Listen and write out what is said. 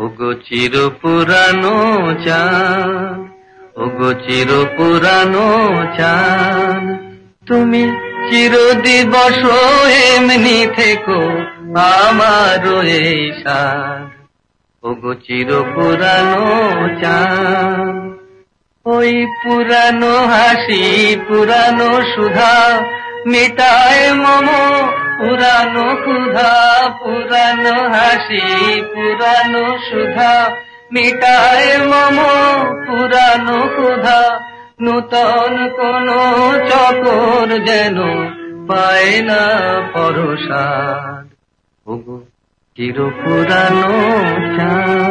ওগো চির পুরানো চান ওগো চির পুরানো চান তুমি চির দিবস এমনি থেকো আমার এই ওগো চির পুরানো চান ওই পুরানো হাসি, পুরানো সুধা, মিটায় মম পুরানো ক্ষুধা, পুরানো হাসি, পুরানো সুধা। মিটায় মম, পুরানো ক্ষুধা। নূতন কোন চকর যেন পায় না পরশাদ ওগো চির পুরানো চাঁদ।